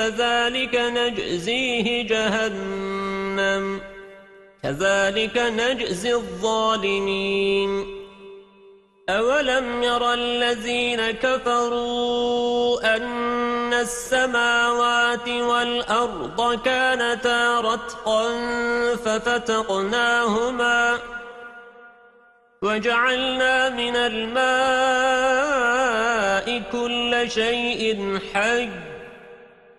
فذلك نجزيه جهنم. كذلك نجزي الظالمين. أولم يرى الذين كفروا أن السماوات والأرض كانتا رتقا ففتقناهما وجعلنا من الماء كل شيء حي.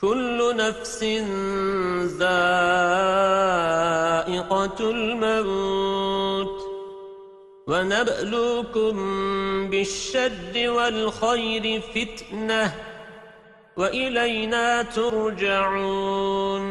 كل نفس ذائقة الموت. ونبلوكم بالشد والخير فتنة وإلينا ترجعون.